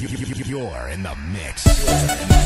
You're in the mix.